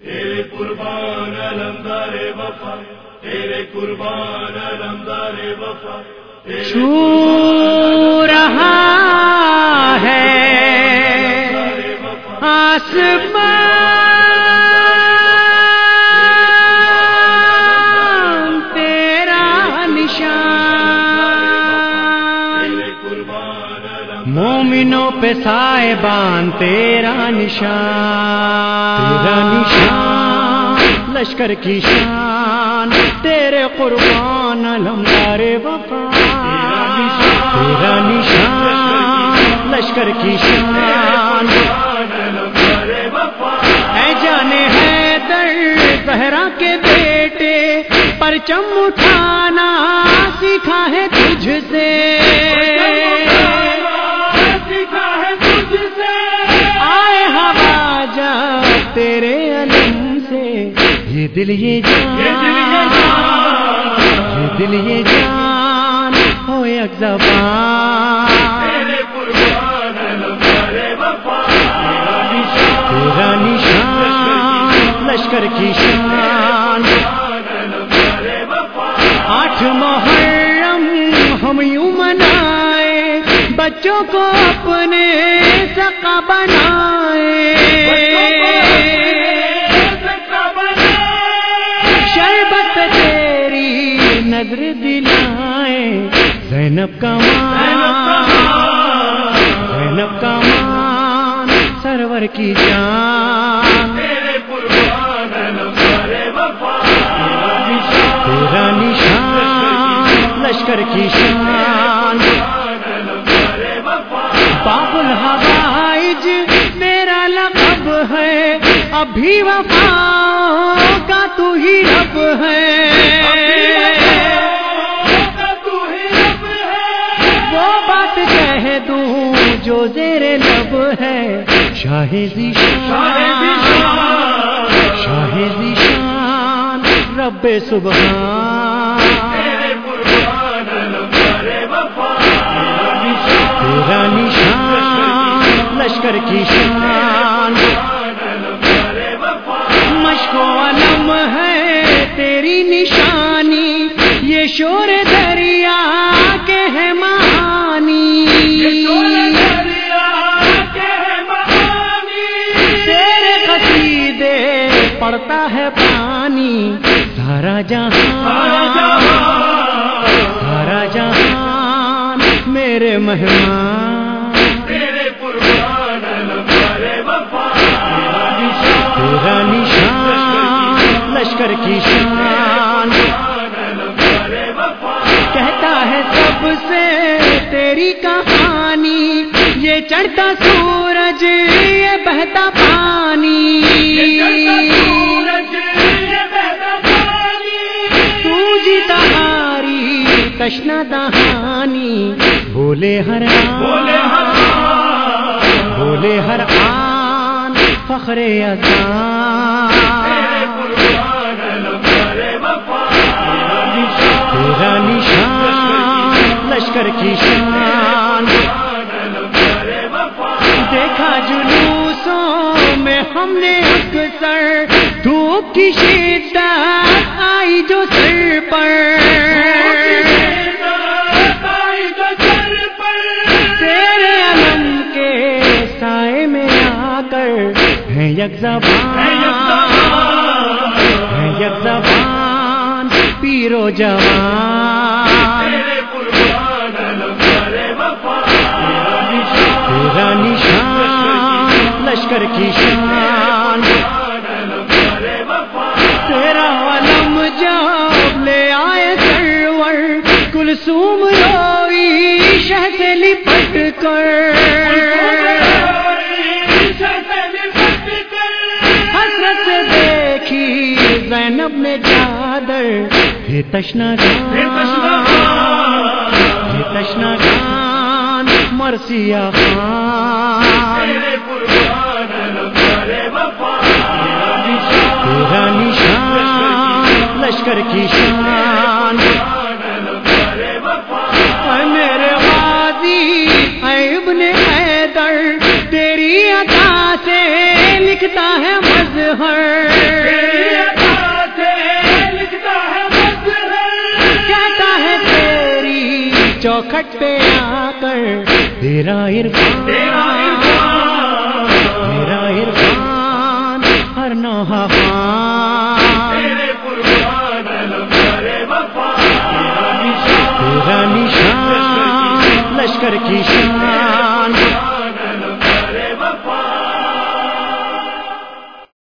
تیرے قربان لمدار وفا تیرے قربان لمدار وفا چھو رہا ہے آسمان مومنوں پہ صاحبان تیرا نشان تیرا نشان لشکر کی شان تیرے قربان لمبار وفا تیرا نشان لشکر کی شان۔ اے جانے ہے در زہرا کے بیٹے پرچم اٹھانا سیکھا ہے تجھ سے۔ تیرے علم سے۔ یہ دل یہ جان۔ یہ دل یہ جان۔ ہو ایک زبان۔ تیرا نشان لشکر کی شان۔ آٹھ محرم ہم یوں منائے بچوں کو اپنے سقا بنائے۔ تیری نظر دلائے۔ زینب کا زینب کا مان، سرور کی جان۔ تیرا نشان، لشکر کی شان۔ باب الحوائج میرا لقب ہے، ابھی وفا۔ تو ہی رب ہے وہ بات کہہ دوں جو زیر لب ہے۔ شاہ ذیشان شاہ ذیشان رب سبحان۔ تیرا نشان، لشکر کی شان۔ شور دریا کے ہے مہانی تیرے قصیدے پڑتا ہے پانی۔ سارا جہاں سارا جہان میرے مہمان۔ تیرا نشان لشکر کی شان۔ تیری کہانی یہ چڑھتا سورج یہ بہتا پانی۔ تو جیتا ہاری تشنا دہانی۔ بولے ہر بولے ہر آن۔ فخر تیرا نشان لشکر کی شان۔ ہم نے اکثر دھوپ کی شدت آئی جو سر پر۔ تیرے علم کے سائے میں آ کر ہے یک زبان، ہے یک زبان پیرو جوان۔ لشکر کی شان تیرا علم جب لے آئے سرور کلسوم روئی شہ سے لپٹ کر۔ حسرت دیکھی زینب نے چادر۔ ہے تشنا گان ہے تشنا گان مرسیا خان۔ لشکر کی شان۔ میرے غازی ابن حیدر تیری عطا سے لکھتا ہے مظہر۔ چوکھٹ پہ آ کر تیرا عرفان۔ تیرا عرفان ہر نوحہ کر کی شان۔